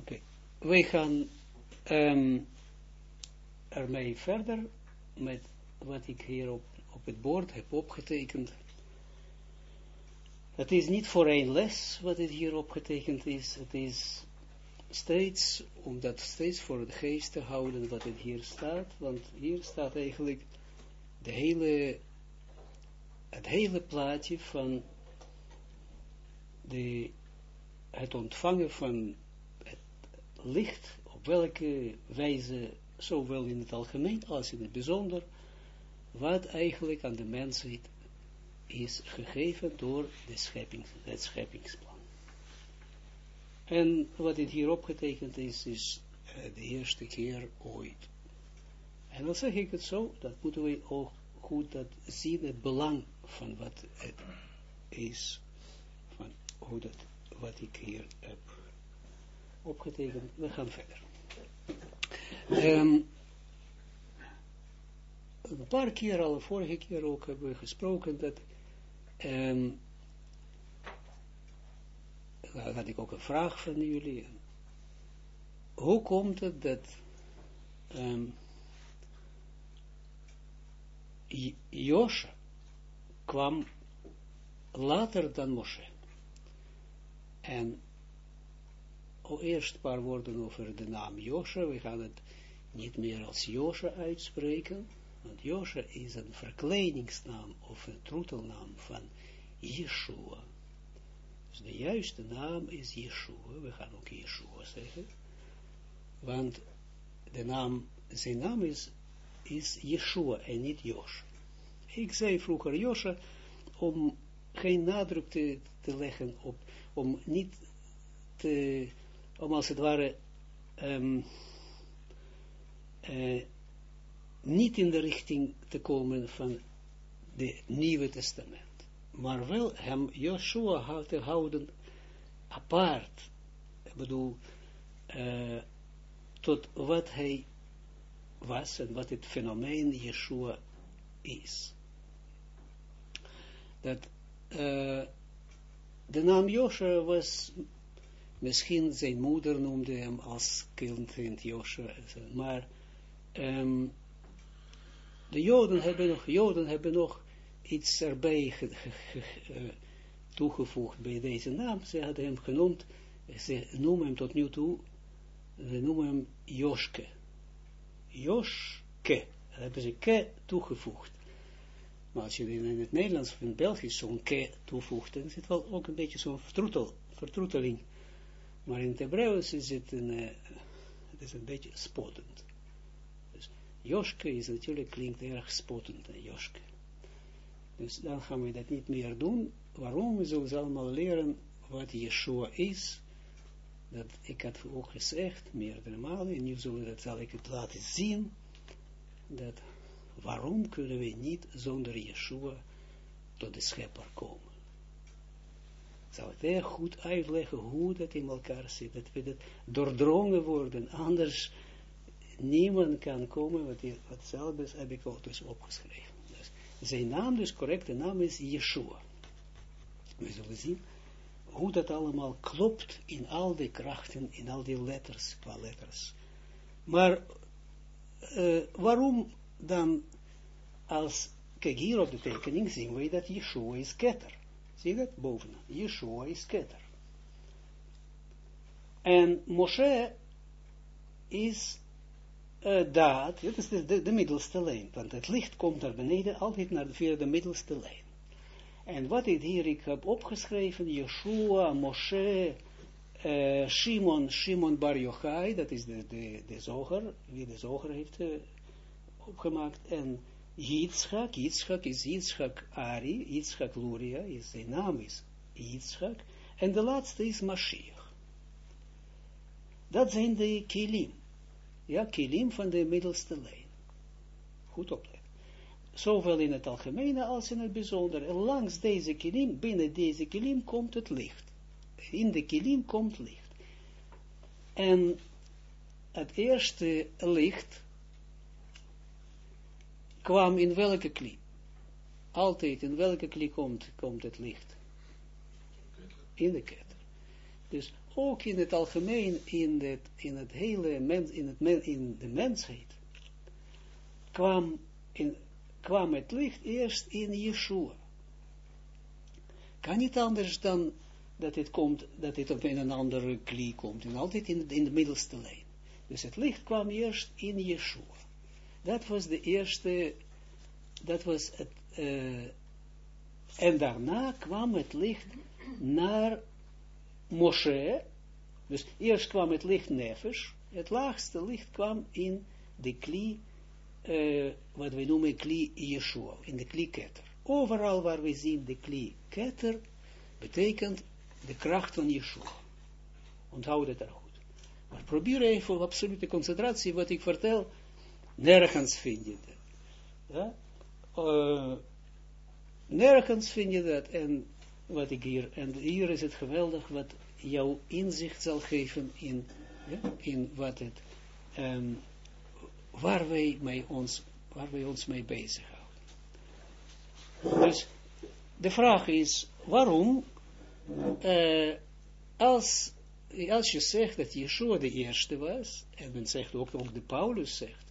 Oké. Wij gaan um, ermee verder met wat ik hier op, op het bord heb opgetekend. Het is niet voor één les wat het hier opgetekend is. Het is steeds, om dat steeds voor de geest te houden wat het hier staat. Want hier staat eigenlijk de hele, het hele plaatje van de, het ontvangen van licht, op welke wijze, zowel in het algemeen als in het bijzonder, wat eigenlijk aan de mensheid is gegeven door de het scheppingsplan. En wat dit hier opgetekend is, is uh, de eerste keer ooit. En dan zeg ik het zo, dat moeten we ook goed dat zien, het belang van wat het is, van hoe dat, wat ik hier heb opgetekend. We gaan verder. Um, een paar keer al, vorige keer ook hebben we gesproken dat um, dan had ik ook een vraag van jullie. Hoe komt het dat um, kwam later dan Moshe? En eerst een paar woorden over de naam Josje. We gaan het niet meer als Josje uitspreken. Want Josje is een verkleiningsnaam of een troetelnaam van Yeshua. Dus de juiste naam is Yeshua. We gaan ook Yeshua zeggen. Want de naam, zijn naam is, is Yeshua en niet Josh. Ik zei vroeger Josha om geen nadruk te, te leggen op, om niet te, om als het ware um, uh, niet in de richting te komen van het Nieuwe Testament maar wel hem Joshua te houden apart, ik bedoel, uh, tot wat hij was en wat het fenomeen Yeshua is. Dat uh, de naam Joshua was, misschien zijn moeder noemde hem als kind Joshua, maar um, de Joden hebben nog, Joden hebben nog iets erbij uh, toegevoegd bij deze naam. Ze hadden hem genoemd, ze noemen hem tot nu toe, ze noemen hem Joske. Joske, dat hebben ze ke toegevoegd. Maar als je in het Nederlands of in het Belgisch zo'n ke toevoegt, dan het wel ook een beetje zo'n vertroetel, vertroeteling. Maar in is het een, uh, het is een beetje spottend. Dus Joske is natuurlijk, klinkt erg spottend, Joske. Dus dan gaan we dat niet meer doen. Waarom? We zullen allemaal leren wat Yeshua is. Dat ik had ook gezegd, meerdere malen, en nu zullen dat, zal ik het laten zien, dat waarom kunnen we niet zonder Yeshua tot de schepper komen. Zal het erg goed uitleggen hoe dat in elkaar zit, dat we dat doordrongen worden, anders niemand kan komen, wat, zelfs heb ik ook dus opgeschreven. Zijn naam, dus correcte naam is Yeshua. We zullen zien hoe dat allemaal klopt in al die krachten, in al die letters, qua letters. Maar uh, waarom dan, als, kijk op de tekening zien we dat Yeshua is ketter. Zie je dat? Boven. Yeshua is ketter. En Moshe is uh, dat, dit is de, de, de, middelste lijn, want het licht komt naar beneden altijd naar, via de middelste lijn. En wat ik hier ik heb opgeschreven, Yeshua, Moshe, uh, Shimon, Shimon Bar Yochai, dat is de, de, de zoger, wie de zoger heeft uh, opgemaakt, en Yitzchak, Yitzchak is Yitzchak Ari, Yitzchak Luria, is, zijn naam is Yitzchak, en de laatste is Mashiach. Dat zijn de kilim ja, kilim van de middelste lijn. Goed opletten. Zowel in het algemene als in het bijzondere. Langs deze kilim, binnen deze kilim komt het licht. In de kilim komt licht. En het eerste licht kwam in welke kli? Altijd in welke kli komt, komt het licht? In de ketter. Dus ook in het algemeen, in het, in het hele mens, in, het in de mensheid, kwam, in, kwam het licht eerst in Yeshua. Kan niet anders dan dat het komt, dat het op een andere klie komt, en altijd in, in de middelste lijn. Dus het licht kwam eerst in Yeshua. Dat was de eerste, dat was het, uh, en daarna kwam het licht naar Moshe, dus eerst kwam het licht nefesh, het laagste licht kwam in de kli, uh, wat we noemen kli Yeshua, in de kli ketter. Overal waar we zien de kli ketter, betekent de kracht van Yeshua. Onthoud het er goed. Maar probeer even op absolute concentratie, wat ik vertel, nergens vind je dat. Ja? Uh, nergens vind je dat, en wat ik hier, en hier is het geweldig, wat jouw inzicht zal geven in, ja, in wat het, um, waar wij, mee ons, waar wij ons mee bezighouden. Dus, de vraag is, waarom, uh, als, als je zegt dat Yeshua de eerste was, en men zegt ook, ook de Paulus zegt,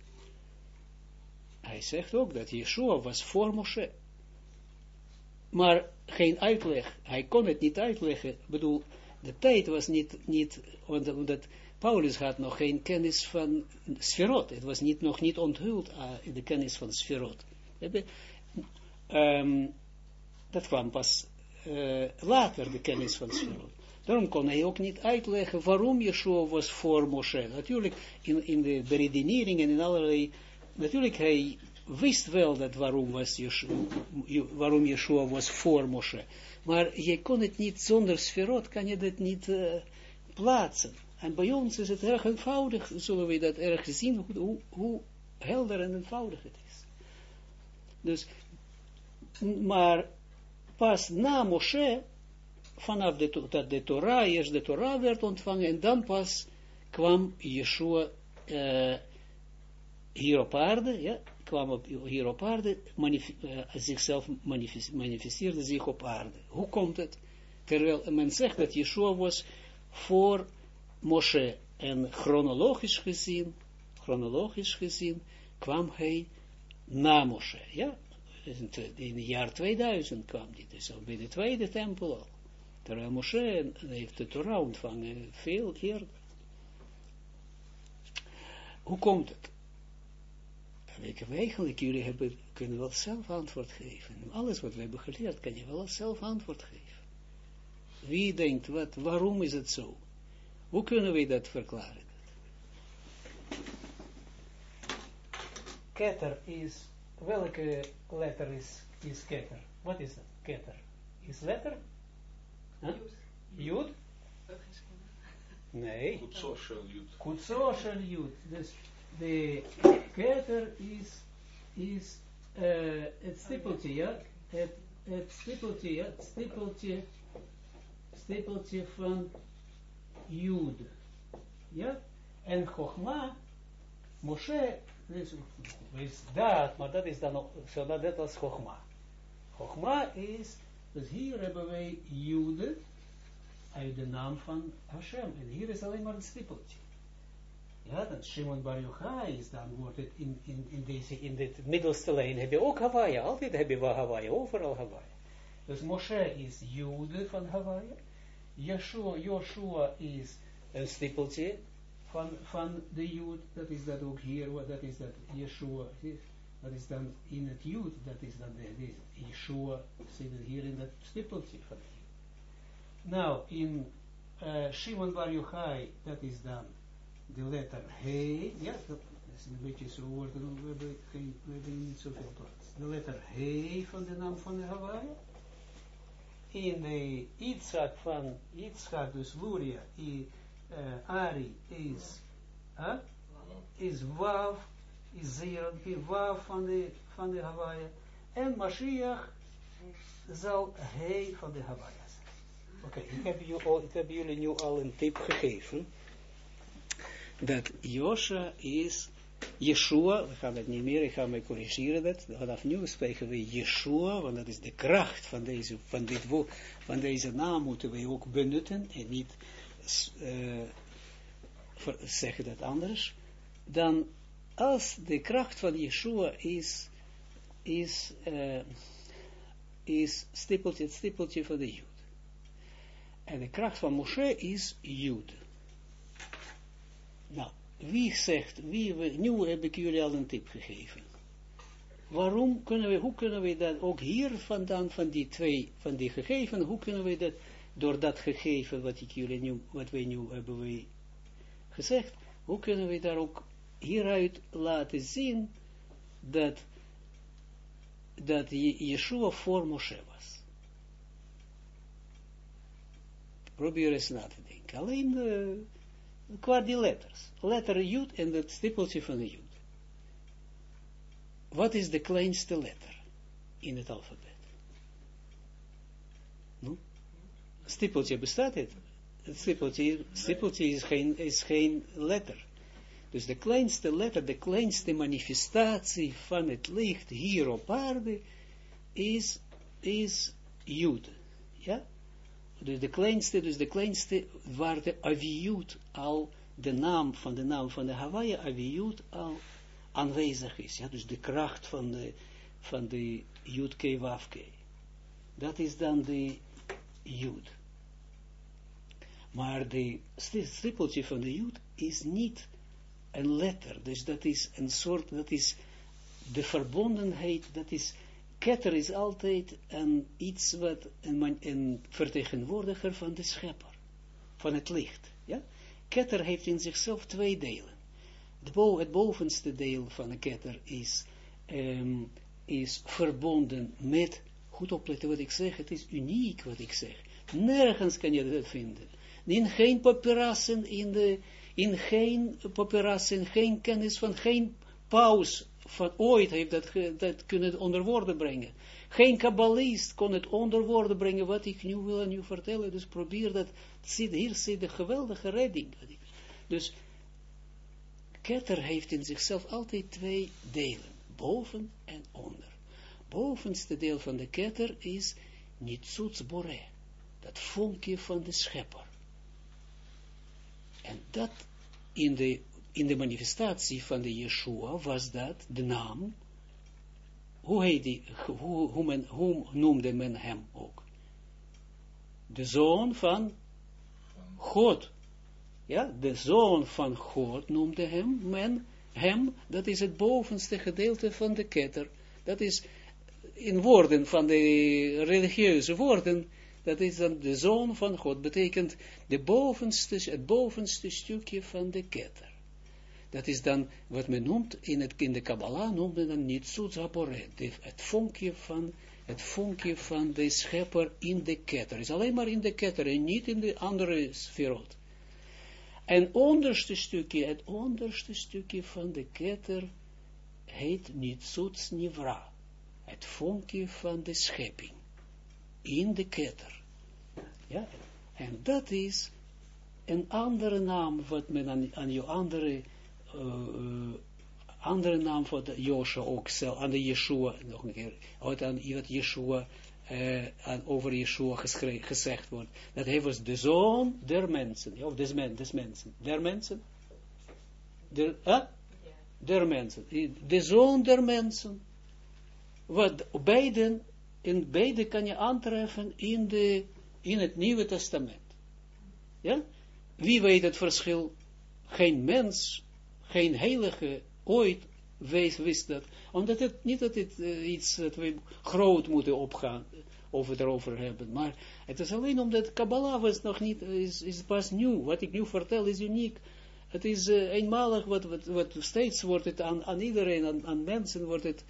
hij zegt ook dat Yeshua was voor Moshe. Maar geen uitleg. Hij kon het niet uitleggen. Ik bedoel, de tijd was niet, niet omdat Paulus had nog geen kennis van sferot. Het was niet, nog niet onthuld in de kennis van sferot. Um, dat kwam pas uh, later, de kennis van sferot. Daarom kon hij ook niet uitleggen waarom Yeshua was voor Moshe. Natuurlijk, in, in de beredenering en in allerlei natuurlijk hij wist wel dat waarom, was Yeshua, waarom Yeshua was voor Moshe. Maar je kon het niet zonder sferot, kan je dat niet uh, plaatsen. En bij ons is het erg eenvoudig, zullen we dat erg zien, hoe, hoe helder en eenvoudig het is. Dus, maar pas na Moshe, vanaf de, dat de Torah, eerst de Torah werd ontvangen, en dan pas kwam Yeshua uh, hier op aarde, ja, kwam op, hier op aarde, uh, zichzelf manifest, manifesteerde zich op aarde. Hoe komt het? Terwijl men zegt dat Yeshua was voor Moshe en chronologisch gezien, chronologisch gezien, kwam hij na Moshe, ja, in het jaar 2000 kwam hij, dus al bij de tweede tempel al. Terwijl Moshe heeft de Torah ontvangen, veel eerder. Hoe komt het? Ik heb eigenlijk, jullie hebben, kunnen wel zelf antwoord geven. Alles wat we hebben geleerd, kan je wel zelf antwoord geven. Wie denkt, wat, waarom is het zo? Hoe kunnen we dat verklaren? Ketter is, welke letter is, is ketter? Wat is dat? Ketter? Is letter? Huh? Jud? Nee. Jud. Jud. Dus de ketter is, is uh, het stippeltje, ja, het, het stippeltje, ja, stippeltje, van Jud. Ja, en Chogma, Moshe, is, is dat, maar dat is dan nog, zo dat, als Chogma. Chogma is, dus hier hebben wij Jude uit de naam van Hashem, en hier is alleen maar een stippeltje. Ja, dan Shimon Bar Yochai is, dan wordt het in, in, in, deze, in dit middelste lijn. Heb je ook Hawaii, altijd heb je Hawaii, overal Hawaii. Dus Moshe is Jude van Hawaii, Yeshua, Joshua is een stippeltje van, van de Jood, dat is dat ook hier, dat is dat Yeshua, dat is dan in het Jood, dat is dan de, Yeshua, zit hier in dat stippeltje van. Nou, in uh, Shimon Bar Yochai, dat is dan de letter He, ja, dat is een beetje zo woorden, we hebben, geen, we hebben niet zoveel plaats. De letter He van de naam van de Hawaii. In de Yitzhak van Yitzhak, dus Luria, i, uh, Ari is, huh? is Wav, is Zeranpi, Wav van de, van de Hawaii. En Mashiach zal He van de Hawaii zijn. Oké, okay, ik heb jullie nu al een tip gegeven dat Josha is Yeshua, we gaan het niet meer, ik ga mij corrigeren dat, vanaf nu spreken we Yeshua, want dat is de kracht van deze, van dit woord, van deze naam moeten we ook benutten, en niet uh, zeggen dat anders, dan als de kracht van Yeshua is, is, uh, is stippeltje, het stippeltje van de Jood. En de kracht van Moshe is Jood. Nou, wie zegt, wie, nu heb ik jullie al een tip gegeven. Waarom kunnen we, hoe kunnen we dat ook hier vandaan, van die twee, van die gegeven, hoe kunnen we dat, door dat gegeven wat ik jullie nu, wat wij nu hebben we gezegd, hoe kunnen we daar ook hieruit laten zien dat, dat Yeshua voor Moshe was. Probeer eens na te denken. Alleen uh, qua die letters. Letter Jud en het stippeltje van de Jud. Wat is de kleinste letter in het alfabet? Hm? Stippeltje bestaat het? Het is geen letter. Dus de kleinste letter, de kleinste manifestatie van het licht hier op aarde is, is Jud. Ja? Dus de kleinste, dus de kleinste waar de Aviyut al, de naam van de naam van de Hawaii, Aviyut al aanwezig is. Ja? Dus de kracht van de, van de Jud Wafke. Dat is dan de Jud. Maar de strippeltje van de Jud is niet een letter. Dus dat is een soort, dat is de verbondenheid, dat is, ketter is altijd een, iets wat, een, vertegenwoordiger van de schepper, van het licht. Ja? Ketter heeft in zichzelf twee delen. Het, bo het bovenste deel van de ketter is, um, is verbonden met, goed opletten wat ik zeg, het is uniek wat ik zeg. Nergens kan je dat vinden. In geen papirassen in de in geen papirassen, geen kennis van geen paus van ooit heeft dat, dat kunnen onder woorden brengen. Geen kabbalist kon het onder woorden brengen wat ik nu wil aan u vertellen. Dus probeer dat. Hier zit de geweldige redding. Dus Keter heeft in zichzelf altijd twee delen. Boven en onder. Bovenste deel van de ketter is Nitsuts Bore. Dat vonkje van de schepper. En dat in de, in de manifestatie van de Yeshua was dat de naam, hoe, heet die, hoe, hoe, noemde men hem ook? De zoon van God. Ja, de zoon van God noemde hem, men, hem, dat is het bovenste gedeelte van de ketter. Dat is in woorden van de religieuze woorden, dat is dan de zoon van God, betekent de bovenste, het bovenste stukje van de ketter. Dat is dan wat men noemt, in, het, in de Kabbalah noemt men dan Zaporet, het vonkje van, het vonkje van de schepper in de ketter. is alleen maar in de ketter en niet in de andere sferot. En onderste stukje, het onderste stukje van de ketter heet Nitsuts Nivra, het vonkje van de schepping, in de ketter. Ja? En dat is een andere naam, wat men aan, aan je andere, andere naam voor de Joshua ook zelf, aan de Yeshua, nog een keer, wat aan wat Yeshua, uh, over Yeshua gezegd wordt, dat hij was de zoon der mensen, of des, men, des mensen, der mensen, der, huh? der mensen, de zoon der mensen, wat beiden, in beide kan je aantreffen in de in het Nieuwe Testament. Ja? Wie weet het verschil? Geen mens, geen heilige ooit wees, wist dat. Omdat het niet dat het uh, iets dat we groot moeten opgaan, of het erover hebben. Maar het is alleen omdat Kabbalah was nog niet, is, is pas nieuw. Wat ik nu vertel is uniek. Het is uh, eenmalig, wat, wat, wat steeds wordt het aan, aan iedereen, aan, aan mensen wordt het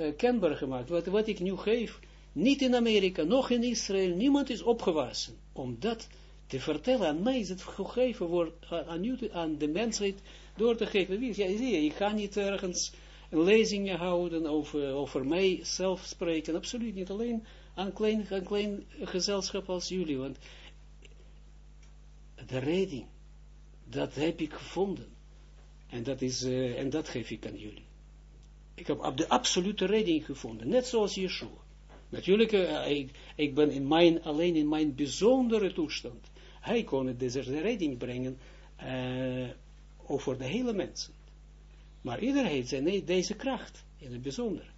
uh, kenbaar gemaakt. Wat, wat ik nu geef, niet in Amerika, nog in Israël, niemand is opgewassen. Om dat te vertellen, aan mij is het gegeven wordt, aan, aan de mensheid door te geven. Wie, ja, zie je, ik ga niet ergens een lezing houden over, mij zelf spreken, absoluut niet. Alleen aan klein, aan klein gezelschap als jullie, want de redding, dat heb ik gevonden. En dat, is, uh, en dat geef ik aan jullie. Ik heb de absolute redding gevonden, net zoals Yeshua. Natuurlijk, uh, ik, ik, ben in mijn, alleen in mijn bijzondere toestand. hij kon het deze redding brengen uh, over de hele mensen. Maar iedereen heeft zijn, deze kracht, in het bijzonder.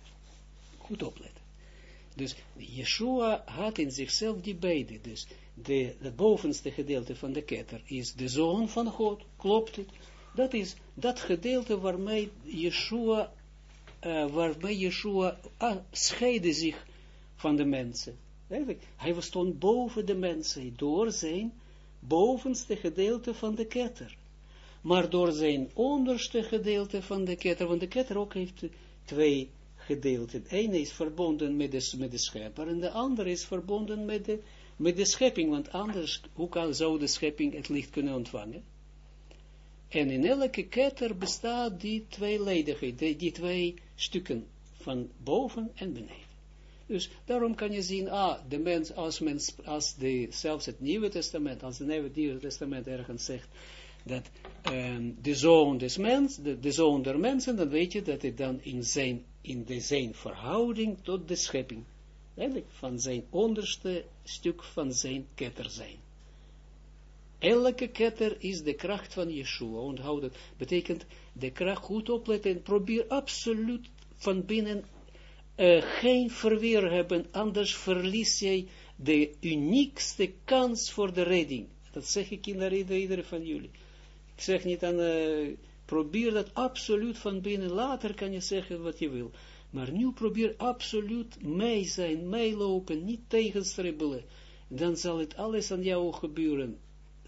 Goed opletten. Dus Yeshua had in zichzelf die beide. Dus de, bovenste gedeelte van de ketter is de zoon van God. Klopt het? Dat is dat gedeelte waarmee Yeshua, uh, waarmee Yeshua uh, scheidde zich van de mensen. Eigenlijk, hij stond boven de mensen door zijn bovenste gedeelte van de ketter. Maar door zijn onderste gedeelte van de ketter, want de ketter ook heeft twee gedeelten. Ene is verbonden met de, met de schepper en de andere is verbonden met de, met de schepping, want anders, hoe kan, zou de schepping het licht kunnen ontvangen? En in elke ketter bestaat die tweeledigheid, die, die twee stukken van boven en beneden. Dus daarom kan je zien, ah, de mens, als, mens, als de, zelfs het Nieuwe Testament, als het Nieuwe Testament ergens zegt, dat um, de zoon des mens, de, de, zoon der mensen, dan weet je dat het dan in zijn, in de zijn verhouding tot de schepping, eigenlijk van zijn onderste stuk van zijn ketter zijn. Elke ketter is de kracht van Yeshua, onthoud dat, betekent de kracht goed opletten, probeer absoluut van binnen uh, geen verweer hebben, anders verlies jij de uniekste kans voor de redding. Dat zeg ik in de iedereen van jullie. Ik zeg niet aan, uh, probeer dat absoluut van binnen, later kan je zeggen wat je wil. Maar nu probeer absoluut mee zijn, meelopen, niet tegenstribbelen. Dan zal het alles aan jou gebeuren.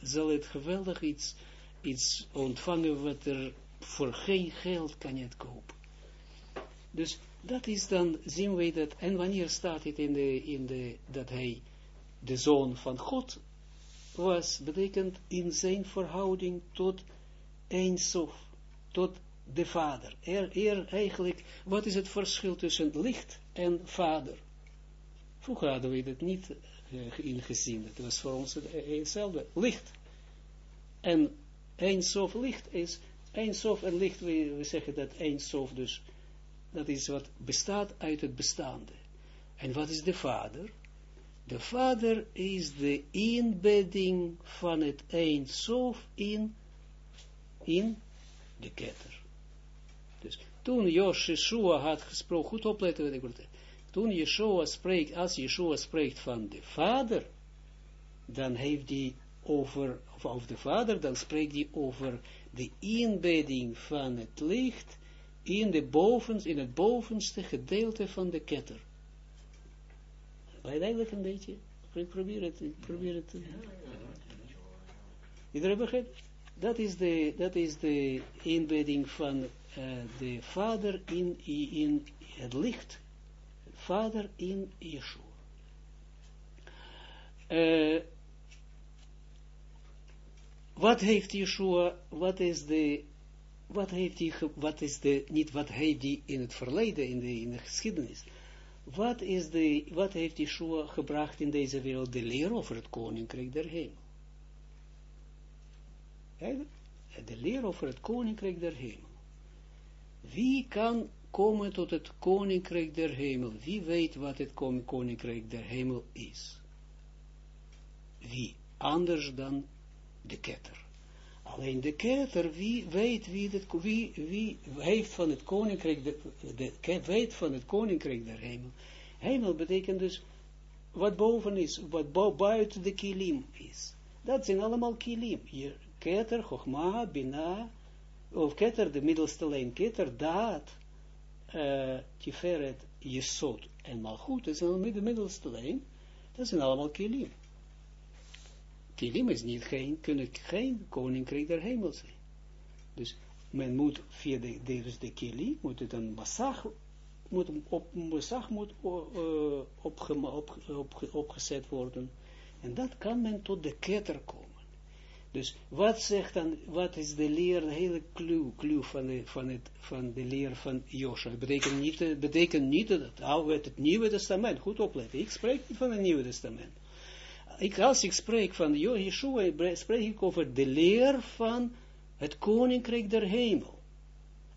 Zal het geweldig iets, iets ontvangen wat er voor geen geld kan je het kopen. Dus dat is dan, zien wij dat, en wanneer staat het in de, in de, dat hij de zoon van God was, betekent in zijn verhouding tot Eindsof, tot de vader. Er, eigenlijk, wat is het verschil tussen licht en vader? Vroeger hadden we het niet uh, ingezien, het was voor ons hetzelfde, licht. En Eindsof licht is, Eindsof en licht, we, we zeggen dat Eindsof dus, dat is wat bestaat uit het bestaande. En wat is de vader? De vader is de inbedding van het Eindsof in, in de ketter. Dus toen Joshua had gesproken, goed opletten wat ik wil Toen Yeshua spreekt, als Yeshua spreekt van de vader, dan heeft hij over, of over de vader, dan spreekt hij over de inbedding van het licht in, de bovens, in het bovenste gedeelte van de ketter. Lijkt eigenlijk een beetje. Ik probeer het, ik probeer het. Iedereen begrijpt? Dat is de, dat is de inbedding van uh, de vader in, in het licht. Vader in Yeshua. Uh, wat heeft Yeshua, wat is de, wat heeft hij, wat is de, niet wat heeft hij in het verleden, in de, in de geschiedenis, wat, is de, wat heeft Yeshua gebracht in deze wereld? De leer over het koninkrijk der hemel. De leer over het koninkrijk der hemel. Wie kan komen tot het koninkrijk der hemel? Wie weet wat het koninkrijk der hemel is? Wie? Anders dan de ketter. Alleen de ketter, wie weet wie, wie, wie heeft van het koninkrijk, de, de, weet van het koninkrijk der hemel. Hemel betekent dus wat boven is, wat buiten de kilim is. Dat zijn allemaal kilim. Hier, ketter, chogma, bina, of ketter, de middelste lijn, ketter, daad, uh, tiferet, jesot en malchut, dat zijn de middelste lijn. Dat zijn allemaal kilim. Kilim is niet geen, kunnen geen koninkrijk der hemel zijn. Dus men moet via de, dus de kilim, moet het een massag, moet op massag moet op, op, opgezet worden. En dat kan men tot de ketter komen. Dus wat zegt dan, wat is de leer, de hele clue, clue van, de, van, het, van de leer van Joshua? Het betekent niet, betekent niet dat het, het Nieuwe Testament, goed opletten, ik spreek niet van het Nieuwe Testament ik, als ik spreek van Yeshua, spreek ik over de leer van het koninkrijk der hemel.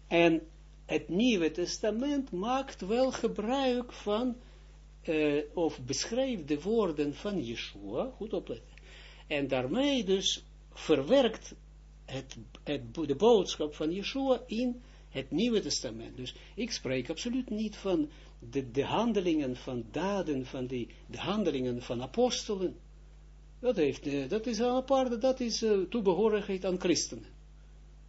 En het Nieuwe Testament maakt wel gebruik van, uh, of beschrijft de woorden van Yeshua, goed opletten. En daarmee dus verwerkt het, het, de boodschap van Yeshua in het Nieuwe Testament. Dus ik spreek absoluut niet van de, de handelingen van daden, van die, de handelingen van apostelen. Dat, heeft, uh, dat is een aparte, dat is uh, toebehorigheid aan christenen.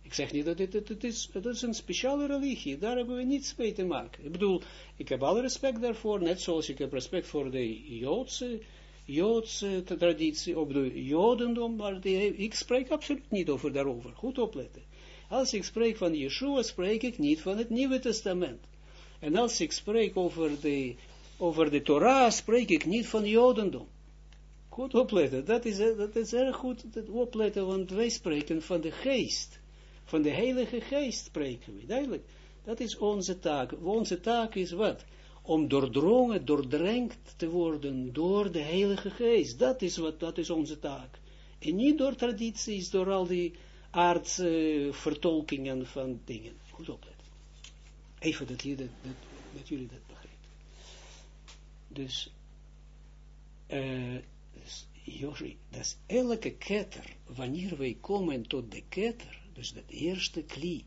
Ik zeg niet dat dit, het, is, het is een speciale religie, daar hebben we niets mee te maken. Ik bedoel, ik heb alle respect daarvoor, net zoals ik heb respect voor de Joodse, Joodse traditie, op de Jodendom, maar ik spreek absoluut niet over daarover. Goed opletten. Als ik spreek van Yeshua, spreek ik niet van het Nieuwe Testament. En als ik spreek over de, over de Torah, spreek ik niet van Jodendom. Goed opletten, dat is, dat is erg goed opletten, want wij spreken van de geest. Van de Heilige Geest spreken we, duidelijk. Dat is onze taak. Onze taak is wat? Om doordrongen, doordrenkt te worden door de Heilige Geest. Dat is wat, dat is onze taak. En niet door tradities, door al die aardse vertolkingen van dingen. Goed opletten. Even dat, jullie dat, dat, jullie dat begrijpen. Dus, uh, Joshi, dat is elke ketter, wanneer wij komen tot de ketter, dus de eerste kli,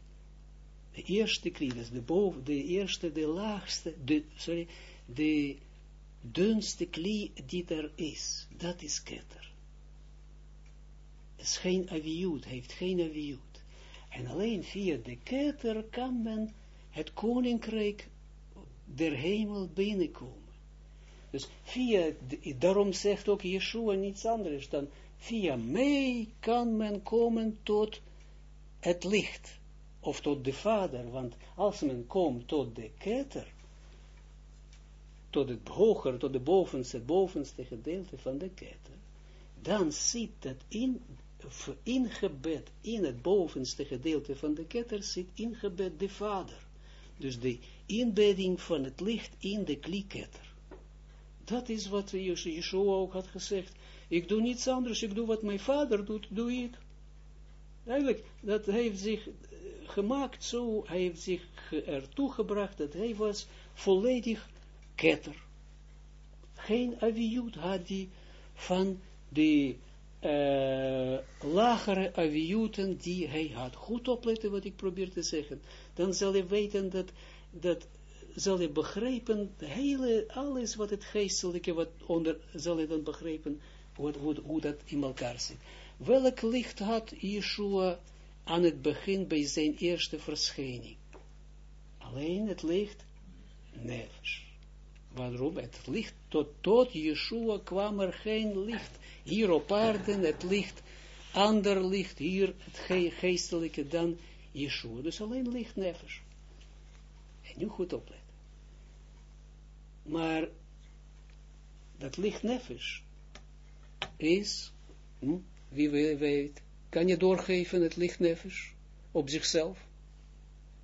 de eerste kli, dus de boven, de eerste, de laagste, de, sorry, de dunste kli die er is, dat is ketter. Het is geen aviut, heeft geen aviut. En alleen via de ketter kan men het koninkrijk der hemel binnenkomen. Dus via, daarom zegt ook Yeshua niets anders dan, via mij kan men komen tot het licht, of tot de vader, want als men komt tot de ketter, tot het hoger, tot de bovenste, bovenste gedeelte van de ketter, dan zit het in, ingebed in het bovenste gedeelte van de ketter, zit ingebed de vader. Dus de inbedding van het licht in de klieketter. Dat is wat Yeshua ook had gezegd. Ik doe niets anders, ik doe wat mijn vader doet, doe ik. Eigenlijk, dat heeft zich eh, gemaakt zo, hij heeft zich ertoe gebracht dat hij was volledig ketter. Geen aviut had hij van de uh, lagere aviuten die hij had. Goed opletten wat ik probeer te zeggen. Dan zal je weten dat, dat zal je begrijpen, hele, alles wat het geestelijke, wat onder, zal je dan begrijpen, hoe, dat in elkaar zit. Welk licht had Yeshua aan het begin bij zijn eerste verschijning? Alleen het licht nefesh. Waarom? Het licht, tot, tot Yeshua kwam er geen licht. Hier op aarde het licht, ander licht, hier het geestelijke dan Yeshua. Dus alleen licht nefesh. En nu goed opletten. Maar dat licht is, hm, wie weet, kan je doorgeven het licht op zichzelf?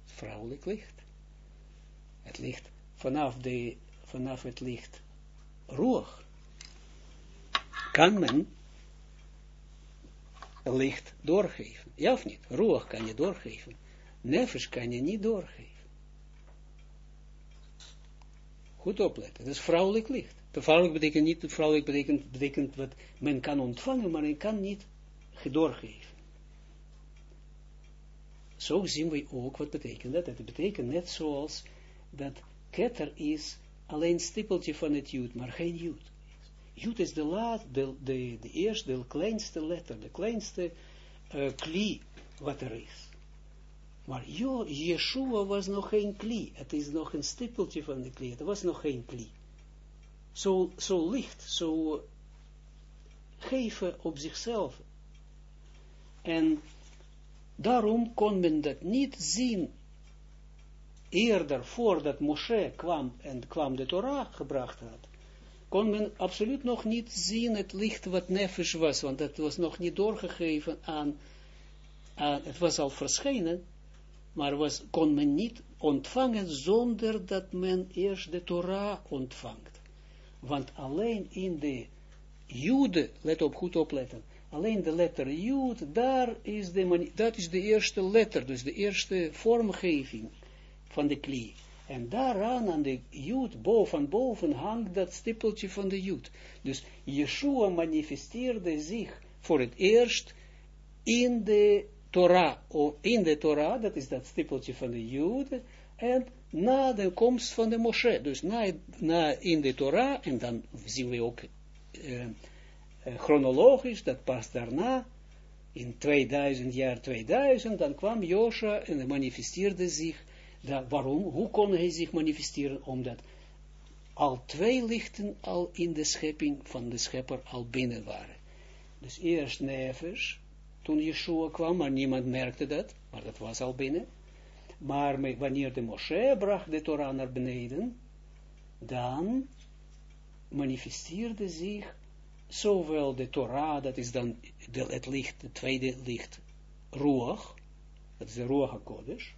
vrouwelijk licht. Het licht vanaf, de, vanaf het licht roeg kan men licht doorgeven. Ja of niet? Roeg kan je doorgeven. Nefesh kan je niet doorgeven. Goed opletten. Dat is vrouwelijk licht. Vrouwelijk betekent niet, vrouwelijk betekent, betekent wat men kan ontvangen, maar men kan niet doorgeven. Zo zien we ook wat betekent dat. Dat betekent net zoals dat ketter is alleen stippeltje van het jood, maar geen jood. Jood is de, laat, de, de, de eerste, de kleinste letter, de kleinste uh, kli wat er is. Maar jo, Yeshua was nog geen kli. Het is nog een stippeltje van de kli. Het was nog geen kli zo, zo licht, zo geven op zichzelf. En daarom kon men dat niet zien eerder voordat Moshe kwam en kwam de Torah gebracht had, kon men absoluut nog niet zien het licht wat nefesh was, want het was nog niet doorgegeven aan, aan het was al verschenen, maar was, kon men niet ontvangen zonder dat men eerst de Torah ontvangt. Want alleen in de Jude, let op, goed opletten, alleen de letter Jude, daar is de, dat is de eerste letter, dus de eerste vormgeving van de klie. En daaraan, aan de Jud, boven, boven, hangt dat stippeltje van de Jud. Dus Yeshua manifesteerde zich voor het eerst in de Torah, of in de Torah, dat is dat stippeltje van de Joden, en na de komst van de Moshe, dus na, na in de Torah, en dan zien we ook uh, chronologisch, dat pas daarna, in 2000 jaar 2000, dan kwam Josha en manifesteerde zich, dat, waarom, hoe kon hij zich manifesteren, omdat al twee lichten al in de schepping van de schepper al binnen waren. Dus eerst Nefesh, toen Yeshua kwam, maar niemand merkte dat, maar dat was al binnen. Maar wanneer de Moshe bracht de Torah naar beneden, dan manifesteerde zich zowel de Torah, dat is dan het licht, het tweede licht, Ruach, dat is de Ruach HaKodesh,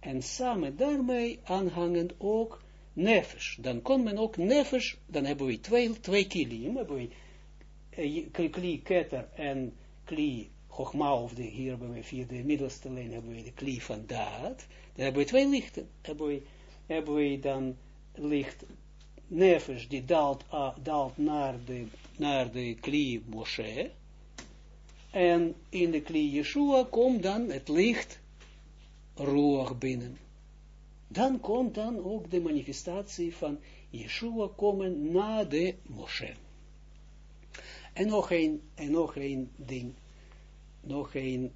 en samen daarmee aanhangend ook Nefesh. Dan kon men ook Nefesh, dan hebben we twee, twee kilim, hebben we eh, kli keter en kli Chogma, of de, hier hebben we via de middelste lijn, hebben we de kli van daad. Dan hebben we twee lichten. Hebben we, hebben we dan licht nefesh, die daalt, uh, daalt naar de, naar de kli Moshe. En in de kli Yeshua komt dan het licht Ruach binnen. Dan komt dan ook de manifestatie van Yeshua komen na de Moshe. En nog een, en nog een ding nog een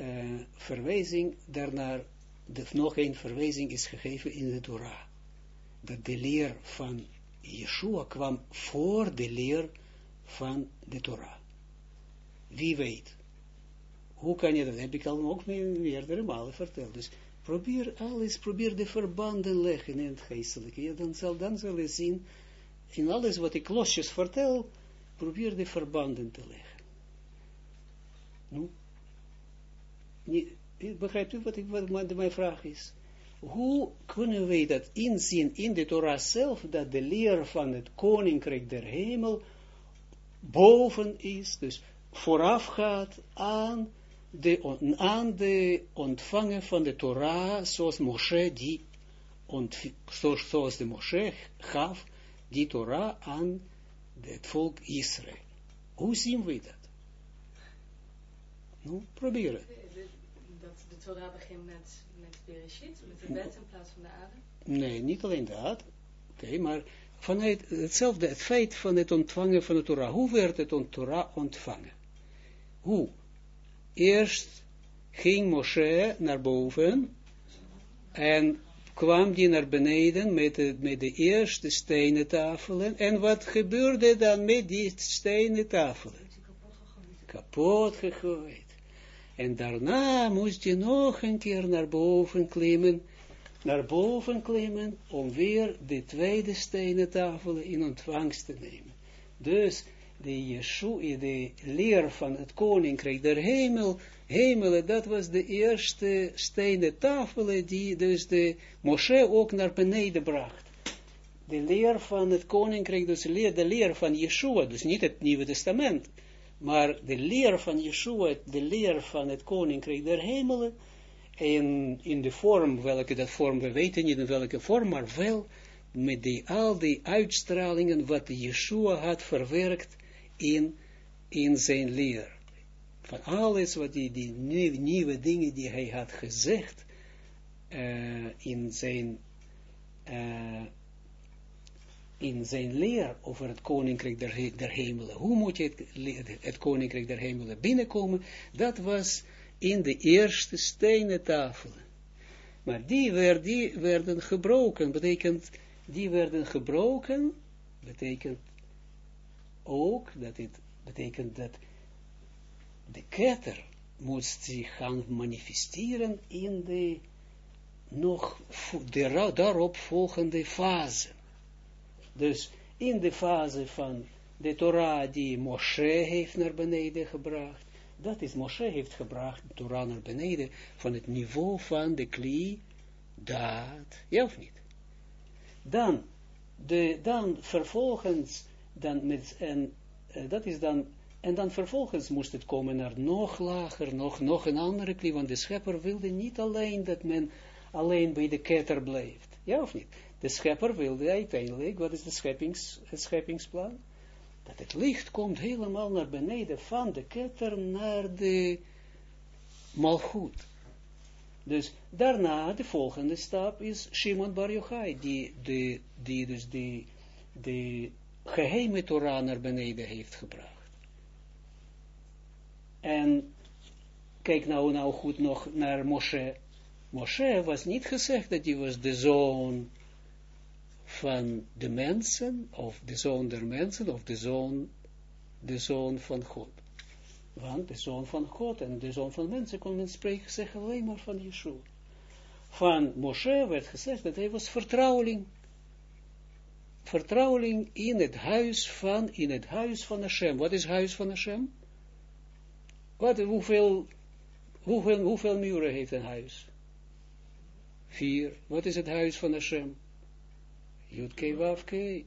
uh, verwijzing daarnaar, dat nog een verwijzing is gegeven in de Torah. Dat de leer van Yeshua kwam voor de leer van de Torah. Wie weet. Hoe kan je dat? Heb ik al ook meerdere malen verteld. Dus probeer alles, probeer de verbanden leggen in het geestelijke. Ja, dan, zal, dan zal je zien, in alles wat ik losjes vertel, probeer de verbanden te leggen. Nu, begrijpt u wat, ik, wat mijn vraag is? Hoe kunnen wij dat inzien in de Torah zelf, dat de leer van het koninkrijk der hemel boven is, dus voorafgaat aan de, aan de ontvangen van de Torah, zoals Moshe die, zoals de Moshe gaf, die Torah aan het volk Israël. Hoe zien we dat? Nou, proberen. Dat de Torah begint met, met Bereshit, met de wet in plaats van de adem? Nee, niet alleen dat. Oké, maar vanuit hetzelfde, het feit van het ontvangen van de Torah. Hoe werd het on Torah ontvangen? Hoe? Eerst ging Moshe naar boven en kwam die naar beneden met de, met de eerste stenen tafelen. En wat gebeurde dan met die stenen tafelen? Kapot gegooid. En daarna moest je nog een keer naar boven klimmen, naar boven klimmen, om weer de tweede stenen tafel in ontvangst te nemen. Dus de Yeshua, de leer van het koninkrijk der hemel, hemelen, dat was de eerste stenen tafel die dus de Moshe ook naar beneden bracht. De leer van het koninkrijk, dus leer, de leer van Yeshua, dus niet het Nieuwe Testament, maar de leer van Yeshua, de leer van het koninkrijk der hemelen, in, in de vorm, welke dat vorm, we weten niet in welke vorm, maar wel met die, al die uitstralingen wat Yeshua had verwerkt in, in zijn leer. Van alles wat die, die nieuwe, dingen die hij had gezegd uh, in zijn uh, in zijn leer over het koninkrijk der, hemelen. Hoe moet je het, het, koninkrijk der hemelen binnenkomen? Dat was in de eerste stenen tafelen. Maar die, die werden gebroken, betekent, die werden gebroken, betekent ook dat het, betekent dat de ketter moest zich gaan manifesteren in de nog daarop volgende fase. Dus in de fase van de Torah die Moshe heeft naar beneden gebracht, dat is Moshe heeft gebracht, de Torah naar beneden, van het niveau van de kli, dat, ja of niet? Dan, de, dan vervolgens, dan met, en uh, dat is dan, en dan vervolgens moest het komen naar nog lager, nog, nog een andere kli, want de schepper wilde niet alleen dat men alleen bij de ketter blijft, ja of niet? De schepper wilde uiteindelijk, wat is de scheppings, het scheppingsplan? Dat het licht komt helemaal naar beneden van de ketter naar de malgoed. Dus daarna, de volgende stap is Shimon Bar Yochai, die, die, die dus die, de geheime Torah naar beneden heeft gebracht. En kijk nou, nou goed nog naar Moshe. Moshe was niet gezegd dat hij was de zoon van de mensen, of de zoon der mensen, of de zoon, de zoon van God. Want de zoon van God en de zoon van mensen kon men spreken, zeggen alleen maar van Yeshua. Van Moshe werd gezegd dat hij was vertrouweling. Vertrouweling in het huis van, in het huis van Hashem. Wat is huis van Hashem? Wat, hoeveel, hoeveel, hoeveel muren heeft een huis? Vier. Wat is het huis van Hashem? Jutke Wafke.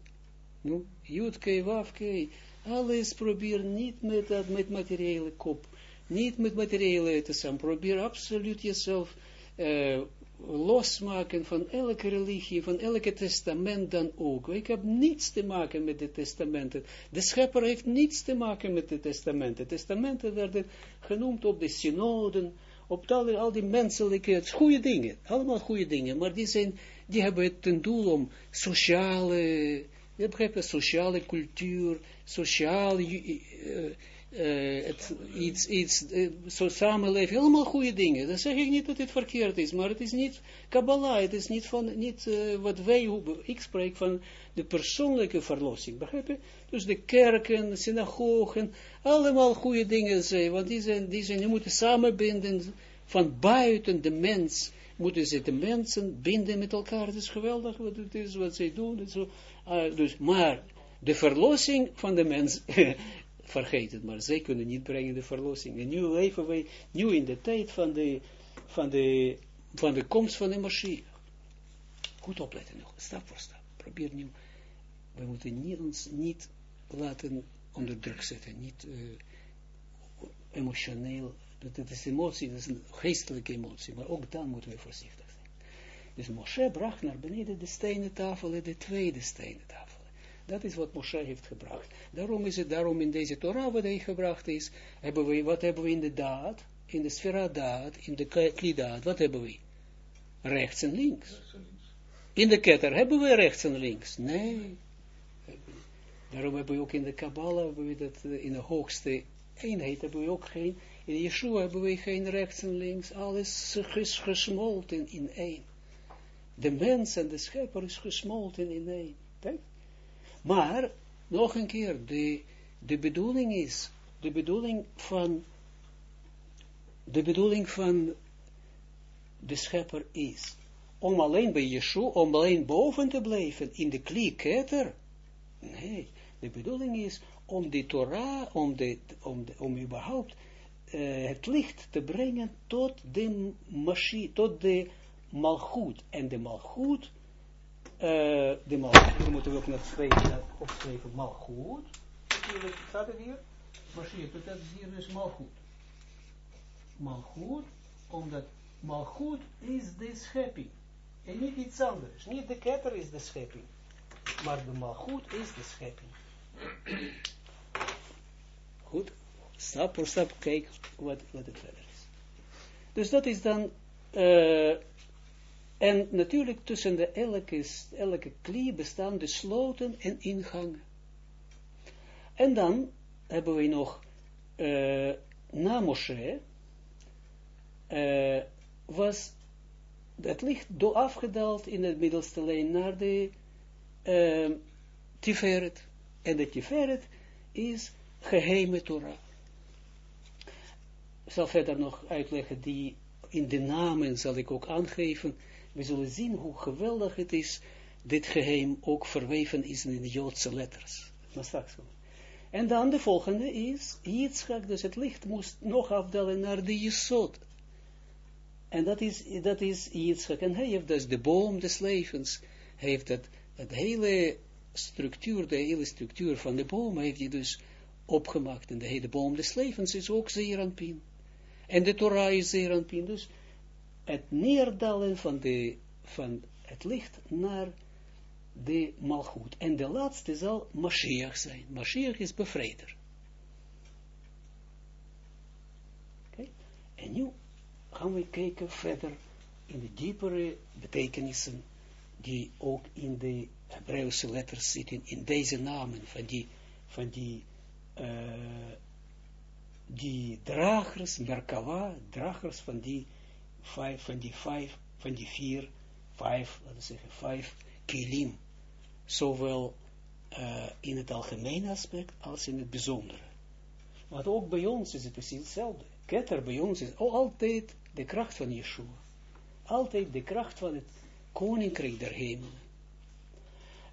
Nu, Jutke. Alles probeer niet met, dat, met materiële kop. Niet met materiële te. Probeer absoluut jezelf uh, losmaken van elke religie, van elke testament dan ook. Ik heb niets te maken met de testamenten. De schepper heeft niets te maken met de testamenten. Testamenten werden genoemd op de synoden, op al die menselijke, goede dingen, allemaal goede dingen, maar die, zijn, die hebben het ten doel om sociale, je begrijpt, sociale cultuur, sociaal, uh, zo samenleven, helemaal goede dingen. Dan zeg ik niet dat het verkeerd is, maar het is niet Kabbalah, het is niet, van, niet wat wij, ik spreek van de persoonlijke verlossing, begrijp je? Dus de kerken, synagogen, allemaal goede dingen zijn, want die zijn, die zijn, die moeten samenbinden van buiten de mens, moeten ze de mensen binden met elkaar, het is geweldig wat het is, wat zij doen, en zo. Uh, dus, maar de verlossing van de mens, vergeet het maar, zij kunnen niet brengen de verlossing. En nu leven wij, nu in de tijd van de, van de, van de komst van de Mashiach. Goed opletten nog, stap voor stap. Probeer nu, we moeten niet, ons niet laten onder druk zetten, niet uh, emotioneel, dat is emotie, dat is een geestelijke emotie, maar ook dan moeten we voorzichtig zijn. Dus Moshe bracht naar beneden de stenen tafel en de tweede stenen tafel. Dat is wat Moshe heeft gebracht. Daarom is het, daarom in deze Torah wat hij gebracht is, hebben we, wat hebben we in de daad, in de sfera daad, in de klidaad, wat hebben we? Rechts en links. In de ketter hebben we rechts en links? Nee. Daarom hebben we ook in de Kabbalah, hebben we dat eh, in de hoogste eenheid, hebben we ook geen, in Yeshua hebben we geen rechts en links, alles is gesmolten in één. De mens en de schepper is gesmolten in één. Maar, nog een keer, de, de bedoeling is, de bedoeling van, de bedoeling van de schepper is, om alleen bij Yeshua, om alleen boven te blijven, in de klieketter. Nee, de bedoeling is om de Torah, om, de, om, de, om überhaupt uh, het licht te brengen tot de machine, tot de malgoed. En de malgoed uh, de malgoed, dan moeten we ook nog schrijven, opschrijven, malgoed. Staat het hier. Mashiach, dat is hier dus malgoed. Malgoed, omdat malgoed is de schepping. En niet iets anders. Niet de ketter is de schepping. Maar de malgoed is de schepping. Goed. Stap voor stap kijk wat, wat het verder is. Dus dat is dan uh, en natuurlijk tussen de elke, elke klie bestaan de sloten en ingangen. En dan hebben we nog uh, na Moshe, uh, was het licht afgedaald in het middelste lijn naar de uh, Tiferet. En de Tiferet is geheime Torah. Zal verder nog uitleggen, die in de namen zal ik ook aangeven, we zullen zien hoe geweldig het is, dit geheim ook verweven is in de Joodse letters. Maar straks En dan de volgende is, Yitzchak, dus het licht moest nog afdalen naar de Jesod. En dat is, dat is Yitzchak. En hij heeft dus de boom des levens, heeft dat, hele structuur, de hele structuur van de boom heeft hij dus opgemaakt. En de hele boom des levens is ook zeer aan pin. En de Torah is zeer aan pin. Dus het neerdalen van, de, van het licht naar de malgoed. En de laatste zal Mashiach zijn. Mashiach is bevrijder. Okay. En nu gaan we kijken verder in de diepere betekenissen die ook in de Hebreeuwse letters zitten, in deze namen van die, van die, uh, die dragers, Merkava, dragers van die vijf, van die vijf, vier, vijf, laten we zeggen, vijf kilim, zowel uh, in het algemene aspect als in het bijzondere. Want ook bij ons is het precies hetzelfde. Ketter bij ons is altijd de kracht van Yeshua. Altijd de kracht van het koninkrijk der hemelen.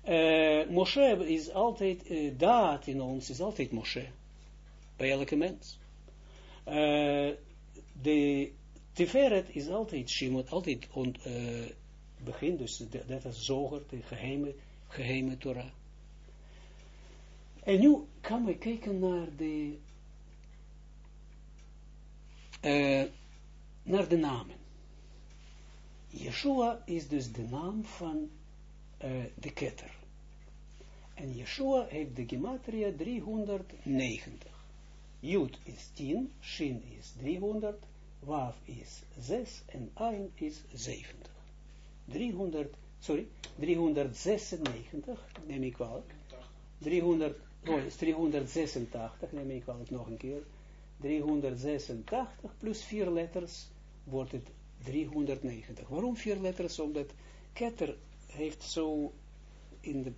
Uh, Moshe is altijd, uh, daad in ons is altijd Moshe. Bij elke mens. Uh, de Tiferet is altijd Shimon, altijd on, begin, dus dat is zoger, de geheime, geheime Torah. En nu kan we kijken naar de, naar de namen. Yeshua is dus de naam van uh, de ketter. En Yeshua heeft de gematria 390. Jud is 10, Shin is 300, Waf is 6 en Ein is 70. 300, sorry, 396, neem ik wel. 300, oh, is 386, neem ik wel nog een keer. 386 plus 4 letters wordt het 390. Waarom vier letters? Omdat ketter heeft zo, in de,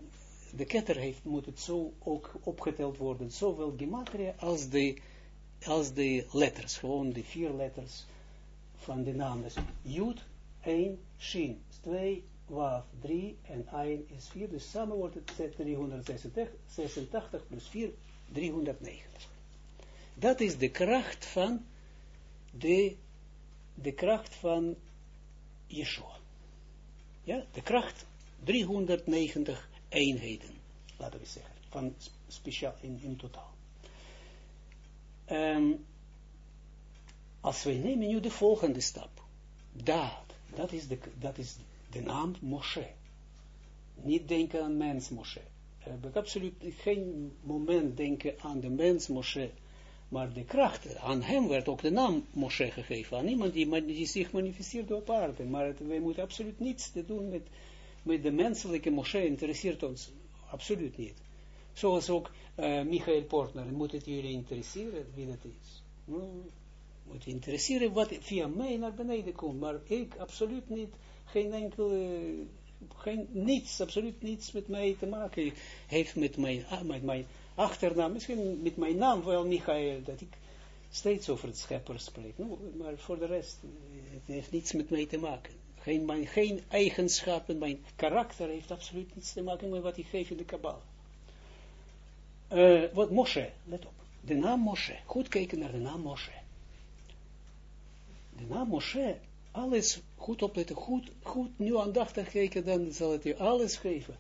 de ketter heeft, moet het zo ook opgeteld worden, zowel gematria als de, als de letters, gewoon de vier letters van de naam. Dus Jud, 1, Shin, 2, Waf, 3 en Ein is 4. Dus samen wordt het 386 plus 4, 390. Dat is de kracht van de de kracht van Yeshua. Ja, de kracht 390 eenheden, laten we zeggen, van speciaal in, in totaal. Um, als wij nemen nu de volgende stap, daad, dat is de, dat is de naam Moshe. Niet denken aan mens Moshe. Ik absoluut geen moment denken aan de mens Moshe maar de kracht, aan hem werd ook de naam Moshe gegeven. Aan iemand die, zich manifesteert op aarde. Maar het, wij moeten absoluut niets te doen met, met de menselijke Moshe. Interesseert ons absoluut niet. Zoals ook Michael Portner. Moet het jullie interesseren wie dat is? Nou, moet interesseren wat via mij naar beneden komt. Maar ik absoluut niet. Geen enkele... Geen, niets, absoluut niets met mij te maken heeft met mijn, mijn achternaam, misschien met mijn naam wel Michael, dat ik steeds over het schepper spreek. Maar voor de rest, het heeft niets met mij te maken. Geen, mijn, geen eigenschappen, mijn karakter heeft absoluut niets te maken met wat ik geef in de kabal. Uh, wat Moshe, let op. De naam Moshe. Goed kijken naar de naam Moshe. De naam Moshe, alles goed opletten, goed, goed nu aandachtig kijken, dan zal het je alles geven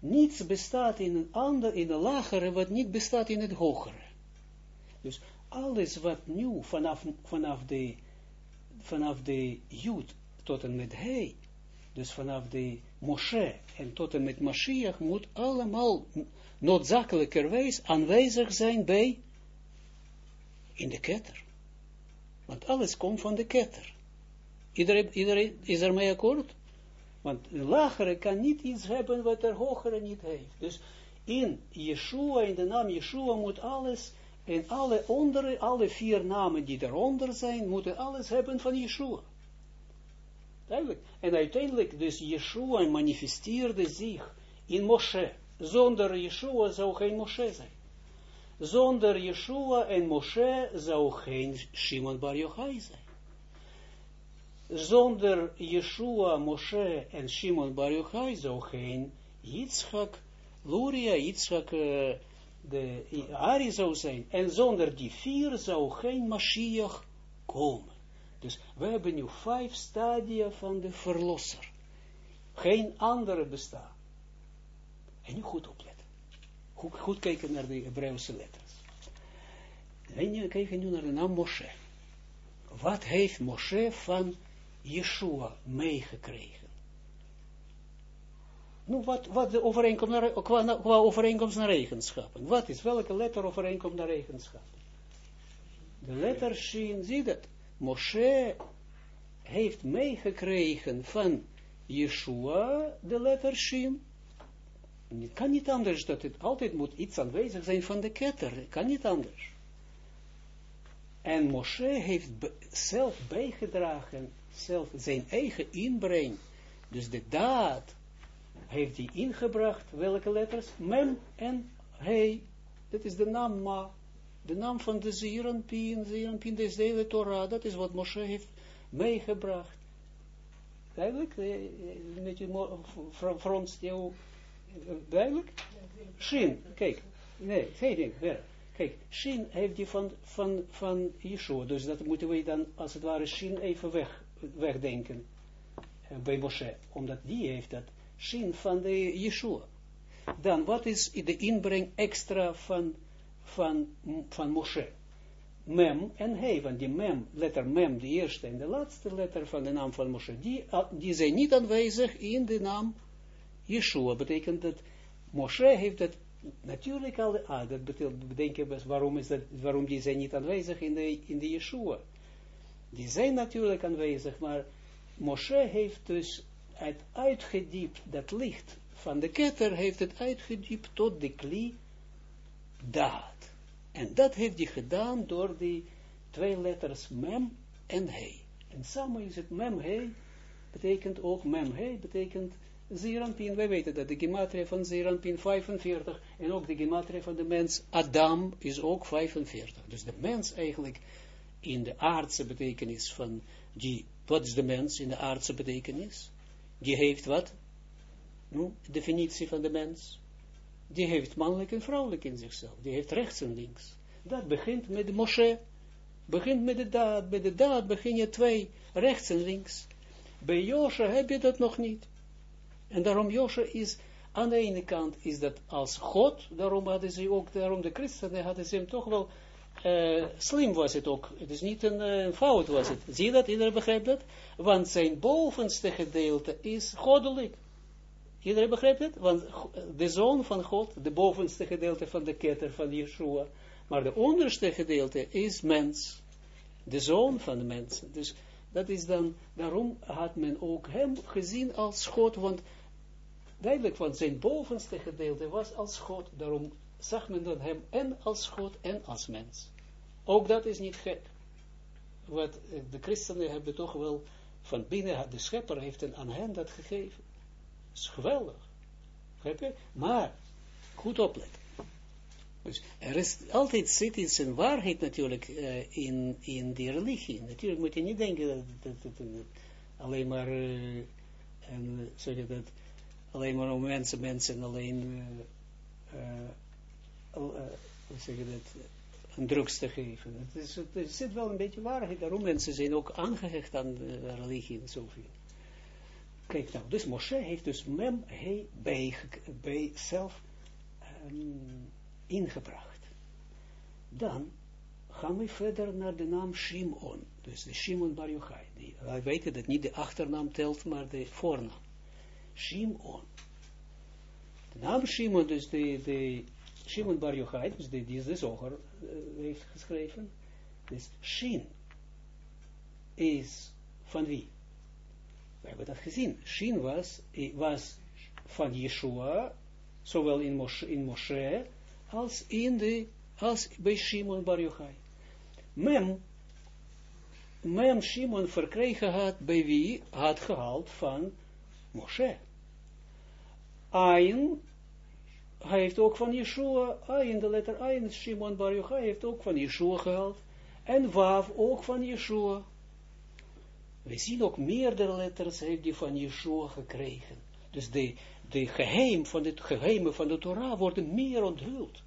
niets bestaat in een ander, in een lagere, wat niet bestaat in het hogere. Dus alles wat nu vanaf, vanaf de, vanaf de Jood tot en met hij, dus vanaf de Moshe en tot en met Mashiach, moet allemaal noodzakelijkerwijs aanwezig zijn bij, in de ketter. Want alles komt van de ketter. Iedereen, iedereen is ermee akkoord? Want de lagere kan niet iets hebben wat de hogere niet heeft. Dus in Yeshua, in de naam Yeshua moet alles, en alle onder, alle vier namen die eronder zijn, moeten alles hebben van Yeshua. Duidelijk. En uiteindelijk, dus Yeshua manifesteerde zich in Moshe. Zonder Yeshua zou geen Moshe zijn. Zonder Yeshua en Moshe zou geen Shimon Bar Yochai zijn zonder Yeshua, Moshe en Shimon Bar Yochai zou geen Yitzchak, Luria, Yitzchak, uh, de Ari zou zijn. En zonder die vier zou geen Mashiach komen. Dus we hebben nu vijf stadia van de verlosser. Geen andere bestaan. En nu goed opletten. Goed, kijken naar de Hebreeuwse letters. En nu kijken nu naar de naam Moshe. Wat heeft Moshe van Yeshua meegekregen. nu wat, wat de overeenkomst naar, qua, qua overeenkomst naar eigenschappen. Wat is, welke letter overeenkomt naar eigenschappen? De letter Shin, zie dat. Moshe heeft meegekregen van Yeshua, de letter Shin. Het kan niet anders, dat het altijd moet iets aanwezig zijn van de ketter. Het kan niet anders. En Moshe heeft zelf bijgedragen, zelf zijn eigen inbreng. Dus de daad heeft hij ingebracht. Welke letters? Mem en He. Dat is de naam Ma. De naam van de Zeranpien. Zeranpien, de hele Torah. Dat is wat Moshe heeft meegebracht. Duidelijk? Een beetje Frans, jou. Duidelijk? Shin, kijk. Nee, geen ding. Kijk, Shin heeft die van, van, van Yeshua, dus dat moeten we dan, als het ware, Shin even weg, wegdenken bij Moshe, omdat die heeft dat Shin van de Yeshua. Dan, wat is de inbreng extra van, van, van Moshe? Mem en He, want die Mem, letter Mem, de eerste en de laatste letter van de naam van Moshe, die, die zijn niet aanwezig in de naam Yeshua. Betekent dat Moshe heeft dat natuurlijk al, ah, dat betekent, waarom, is dat, waarom die zijn niet aanwezig in de, in de Yeshua. Die zijn natuurlijk aanwezig, maar Moshe heeft dus het uitgediept, dat licht van de ketter heeft het uitgediept tot de kli daad. En dat heeft hij gedaan door die twee letters mem en he. En samen is het mem he, betekent ook mem he, betekent Zeranpin, wij weten dat de gematria van Zeranpin 45 en ook de gematria van de mens Adam is ook 45. Dus de mens eigenlijk in de aardse betekenis van die, wat is de mens in de aardse betekenis? Die heeft wat? Nu, definitie van de mens. Die heeft mannelijk en vrouwelijk in zichzelf. Die heeft rechts en links. Dat begint met de Moshe. Begint met de daad. Bij de daad begin je twee, rechts en links. Bij Josje heb je dat nog niet. En daarom Josje is, aan de ene kant is dat als God, daarom hadden ze ook, daarom de christenen hadden ze hem toch wel, uh, slim was het ook, het is niet een uh, fout was het, zie je dat, iedereen begrijpt dat? Want zijn bovenste gedeelte is goddelijk. Iedereen begrijpt het? Want de zoon van God, de bovenste gedeelte van de ketter van Yeshua, maar de onderste gedeelte is mens. De zoon van de mensen. Dus dat is dan, daarom had men ook hem gezien als God, want duidelijk, want zijn bovenste gedeelte was als God, daarom zag men dan hem en als God en als mens. Ook dat is niet gek. Wat eh, de christenen hebben toch wel van binnen, de schepper heeft aan hen dat gegeven. Is geweldig. Maar, goed opletten. Dus er is altijd zit iets in waarheid natuurlijk uh, in, in die religie. Natuurlijk moet je niet denken dat, dat, dat, alleen maar, uh, en, je dat, alleen maar om mensen, mensen alleen, zeg dat, een drugs te geven. Het, is, er zit wel een beetje waarheid, daarom mensen zijn ook aangehecht aan de religie en zoveel. Kijk nou, dus Moshe heeft dus mem, hij bij, bij zelf um, ingebracht. Dan gaan we verder naar de naam Shimon. Dus de Shimon Bar Yochai. Wij weten dat niet de achternaam telt, maar de voornaam. Shimon. De naam Shimon, dus de, Shimon Bar Yochai, dus de, die is de zoger uh, heeft geschreven. Dus Shin is van wie? We hebben dat gezien. Shin was, van Yeshua, zowel in Moshe, in Moshe als in de, als bij Shimon Bar Yochai. Mem, Mem Shimon verkregen had bij wie had gehaald van Moshe. Ayn, hij heeft ook van Yeshua, Ayn, de letter Ayn, Shimon Bar Yochai heeft ook van Yeshua gehaald. En Wav ook van Yeshua. We zien ook meerdere letters heeft hij van Yeshua gekregen. Dus de, de geheim van het geheime van de Torah worden meer onthuld.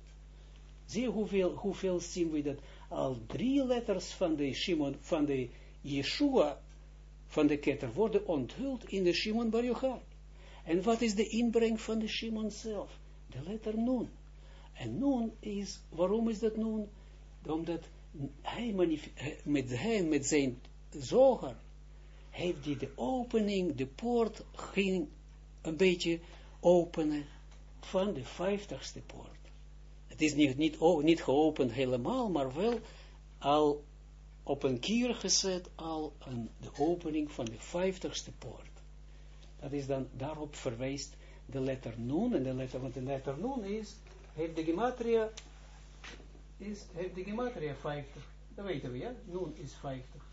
Zie hoeveel, hoeveel zien we dat al drie letters van de Shimon, van de Yeshua, van de ketter, worden onthuld in de Shimon Bar Yochai. En wat is de inbreng van de Shimon zelf? De letter Nun. En Nun is, waarom is dat Nun? Omdat hij met, hij, met zijn zoger, heeft hij de opening, de poort ging een beetje openen van de vijftigste poort. Het is niet, niet, niet geopend helemaal, maar wel al op een kier gezet, al een, de opening van de vijftigste poort. Dat is dan, daarop verwijst de letter nun, en de letter, want de letter nun is, heeft de gematria, is, heeft de gematria 50. Dat weten we, ja? Nun is 50.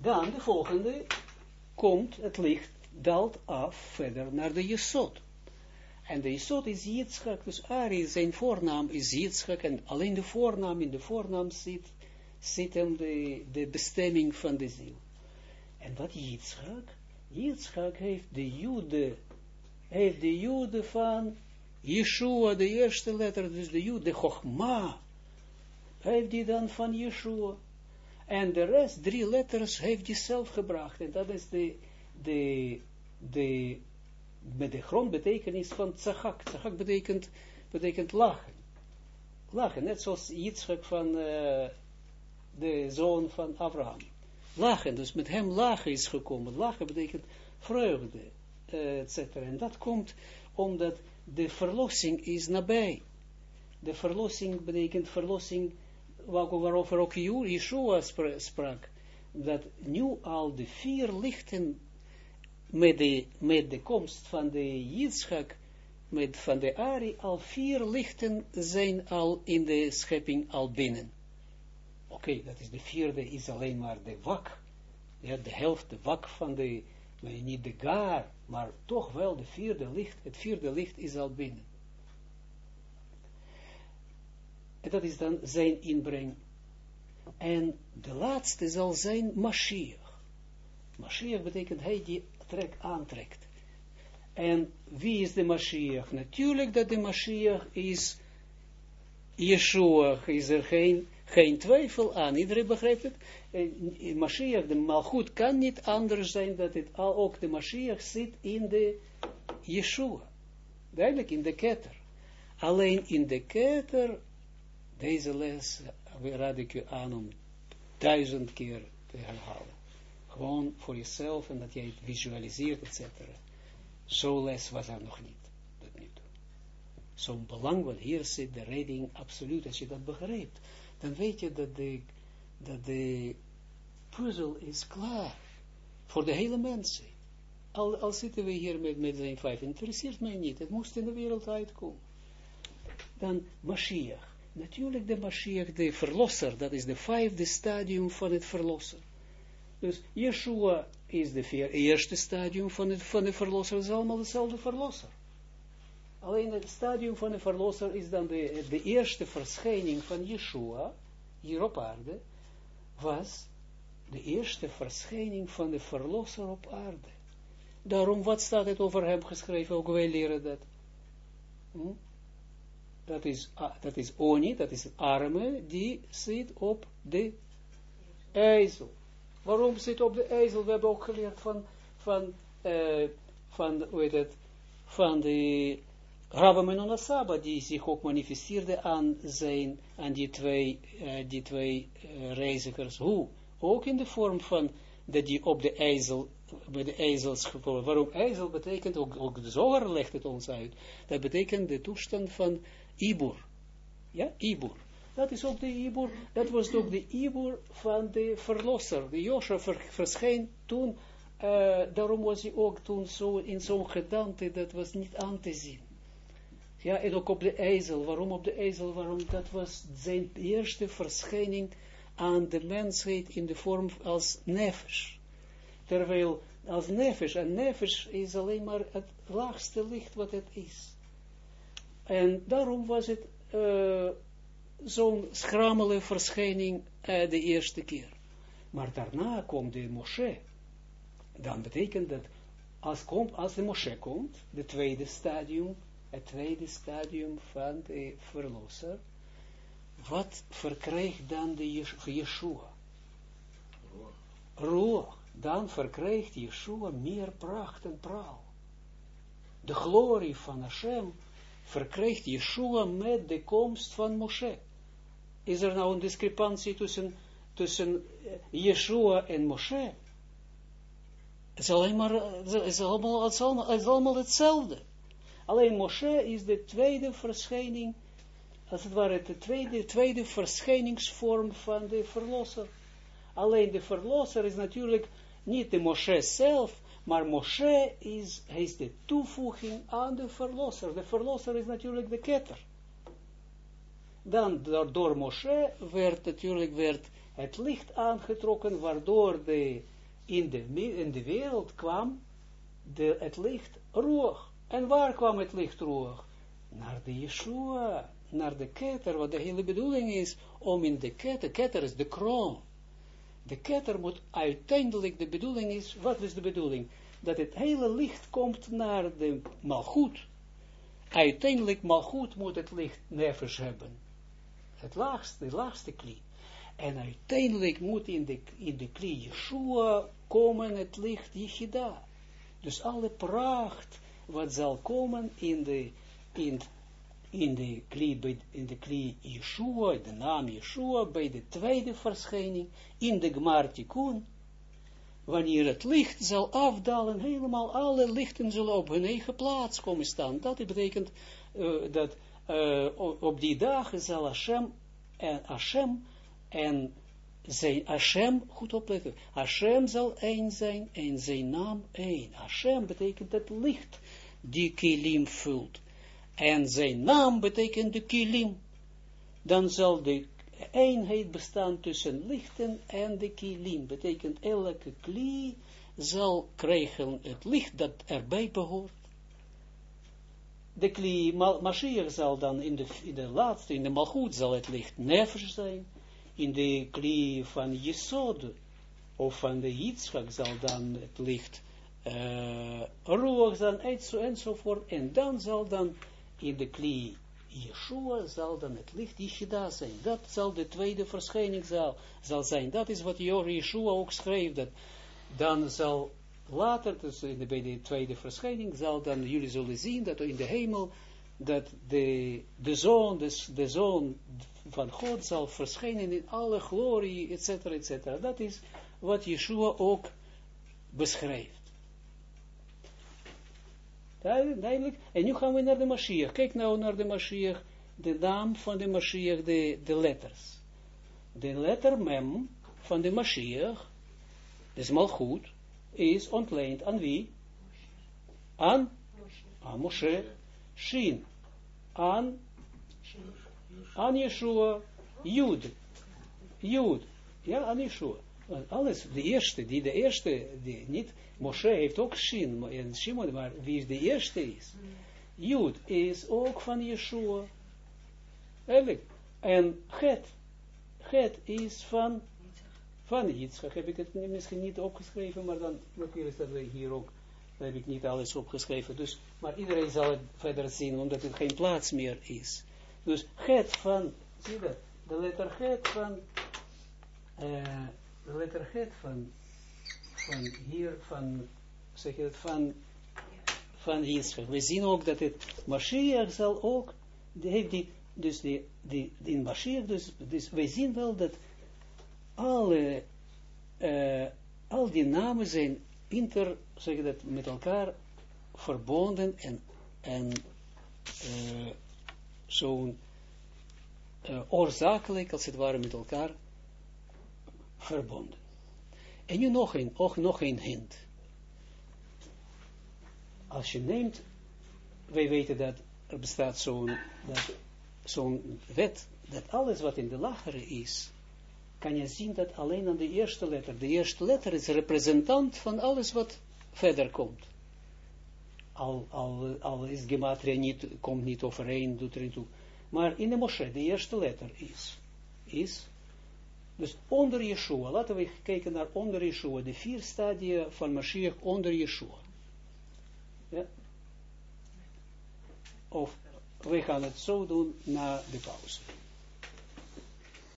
Dan de volgende komt het licht, daalt af verder naar de Jesod. En de Jesod is Yitzchak, dus Ari, zijn voornaam is Yitzchak, en alleen de voornaam, in de voornaam zit, zit hem de, de bestemming van de ziel. En wat Yitzchak? Yitzchak heeft de Jude, heeft de Jude van Yeshua, de eerste letter, dus de Jude, de Chogma, heeft die dan van Yeshua. En de rest, drie letters, heeft hij zelf gebracht. En dat is de, de, de, met de grondbetekenis van tzachak. Tzachak betekent, betekent lachen. Lachen, net zoals Yitzchak van uh, de zoon van Abraham. Lachen, dus met hem lachen is gekomen. Lachen betekent vreugde, uh, etc. En dat komt omdat de verlossing is nabij. De verlossing betekent verlossing waarover ook Yeshua sprak, dat nu al de vier lichten met de, met de komst van de Yitzchak, met van de Ari, al vier lichten zijn al in de schepping al binnen. Oké, dat is de vierde, is alleen maar de wak, ja, de helft, de wak van de, niet de gaar, maar toch wel de vierde licht, het vierde licht is al binnen. En dat is dan zijn inbreng. En de laatste zal zijn Mashiach. Mashiach betekent hij die trek aantrekt. En wie is de Mashiach? Natuurlijk dat de Mashiach is Yeshua, is er geen, geen twijfel aan. Iedereen begrijpt het? En Mashiach, de Malchut, kan niet anders zijn dat het ook de Mashiach zit in de Yeshua. Duidelijk, in de ketter. Alleen in de ketter deze les raad ik u aan om duizend keer te herhalen. Gewoon voor jezelf en dat jij het visualiseert, etc. Zo'n les was er nog niet, dat nu toe. Zo'n belang, wat hier zit, de redding, absoluut, als je dat begrijpt, dan weet je dat de, dat de puzzel is klaar voor de hele mensen. Al, al zitten we hier met, met zijn vijf, interesseert mij niet, het moest in de wereld uitkomen. Dan Mashiach natuurlijk de Mashiach, de verlosser, dat is de vijfde stadium van het verlosser. Dus Yeshua is de eerste stadium van, het, van de verlosser, is allemaal dezelfde verlosser. Alleen het stadium van de verlosser is dan de, de eerste verschijning van Yeshua, hier op aarde, was de eerste verschijning van de verlosser op aarde. Daarom, wat staat het over hem geschreven? Ook wij leren dat. Hm? Dat is, dat is Oni, dat is arme, die zit op de ijzel. Waarom zit op de ijzel? We hebben ook geleerd van, van, uh, van hoe heet het, van de Rabbi Menon Saba, die zich ook manifesteerde aan zijn, aan die twee, uh, die twee uh, reizigers. Hoe? Ook in de vorm van, dat die op de ijzel, bij de ijzels gevallen. Waarom ijzel betekent, ook, ook de zoger legt het ons uit, dat betekent de toestand van Ibur. Ja, Ibur. Dat is ook de Ibur, dat was ook de Ibur van de verlosser. De Josha ver, verscheen toen, uh, daarom was hij ook toen zo in zo'n gedante, dat was niet aan te zien. Ja, en ook op de ijzel. Waarom op de ijzel? Waarom? Dat was zijn eerste verschijning aan de mensheid in de vorm als nefesh. Terwijl als nefesh, en nefesh is alleen maar het laagste licht wat het is. En daarom was het uh, zo'n schrammele verschijning uh, de eerste keer. Maar daarna komt de Moshe. Dan betekent dat, als, komt, als de Moshe komt, de tweede stadium, het tweede stadium van de verlosser, wat verkrijgt dan de Yeshua? Roer. Dan verkrijgt Yeshua meer pracht en praal. De glorie van Hashem verkrijgt Yeshua met de komst van Moshe. Is er nou een discrepantie tussen, tussen eh, Yeshua en Moshe? Het is alleen maar, is allemaal, het allemaal, allemaal hetzelfde. Alleen Moshe is de tweede verschijning, als het ware de tweede, tweede verschijningsvorm van de verlosser. Alleen de verlosser is natuurlijk niet de Moshe zelf, maar Moshe is, is de toevoeging aan de verlosser. De verlosser is natuurlijk de ketter. Dan door, Moshe werd natuurlijk werd het licht aangetrokken, waardoor de, in, de, in de wereld kwam de, het licht roog. En waar kwam het licht roog? Naar de Yeshua, naar de ketter, wat de hele bedoeling is, om in de ketter, ketter is de kroon. De ketter moet uiteindelijk, de bedoeling is, wat is de bedoeling? Dat het hele licht komt naar de malgoed. Uiteindelijk malgoed moet het licht nevers hebben. Het laagste, de laagste klie. En uiteindelijk moet in de, in de klie Yeshua komen het licht Yichida. Dus alle pracht wat zal komen in de, in, in de klie, in de klie Yeshua, de naam Yeshua, bij de tweede verschijning, in de Gmar Tikkun, wanneer het licht zal afdalen, helemaal alle lichten zullen op hun eigen plaats komen staan. Dat betekent uh, dat uh, op die dagen zal Hashem en Hashem en zijn Hashem, goed opletten, Hashem zal één zijn en zijn naam één. Hashem betekent het licht die kilim vult. En zijn naam betekent de kilim. Dan zal de eenheid bestaan tussen lichten en de kilim. Betekent elke kli zal krijgen het licht dat erbij behoort. De kli Mashiach zal dan in de, in de laatste, in de malgoed zal het licht nefesh zijn. In de kli van Jesod, of van de Yitzchak zal dan het licht uh, roog zijn, enzovoort. En dan zal dan in de kli Yeshua zal dan het licht Yeshida zijn. Dat zal de tweede verschijning zal, zal zijn. Dat is wat Yeshua ook schreef. Dat dan zal later, dus in de, bij de tweede verschijning, zal dan jullie zullen zien dat in de hemel, dat de, de zoon, dus de zoon van God zal verschijnen in alle glorie, etc. etc. Dat is wat Yeshua ook beschrijft. Duidelijk. En nu gaan we naar de Mashiach. Kijk nou naar de Mashiach. De naam van de Mashiach, de, de letters. De letter mem van de Mashiach, is mal goed, is ontleend aan wie? Aan? Aan Moshe. Shin. Aan? Aan Yeshua. Jud. Jud. Ja, aan Yeshua. Alles, de eerste, die de eerste, die niet, Moshe heeft ook Shin, en Shimon, maar wie de eerste is? Jud is ook van Yeshua. Eigenlijk. En Het, Het is van, van Yitzchak. Heb ik het misschien niet opgeschreven, maar dan natuurlijk dat hier ook, heb ik niet alles opgeschreven. Dus, maar iedereen zal het verder zien, omdat het geen plaats meer is. Dus Het van, zie dat, de letter Het van, uh, de letter van, van hier, van, zeg je van, van Yitzchak. We zien ook dat het Mashiach zal ook, die heeft die, dus die, die, in Mashiach, dus, dus wij zien wel dat alle, uh, al die namen zijn inter, zeg je dat, met elkaar verbonden en, en uh, zo'n uh, oorzakelijk, als het ware, met elkaar verbonden. En nu nog een, ook nog een hint. Als je neemt, wij weten dat er bestaat zo'n zo'n wet, dat alles wat in de lagere is, kan je zien dat alleen aan de eerste letter, de eerste letter is representant van alles wat verder komt. Al, al, is gematria niet, komt niet overeen, doet er niet toe. Maar in de Moshe, de eerste letter is, is dus onder Yeshua, laten we kijken naar onder Yeshua, de vier stadia van Mashiach onder Yeshua. Ja? Of we gaan het zo doen na de pauze.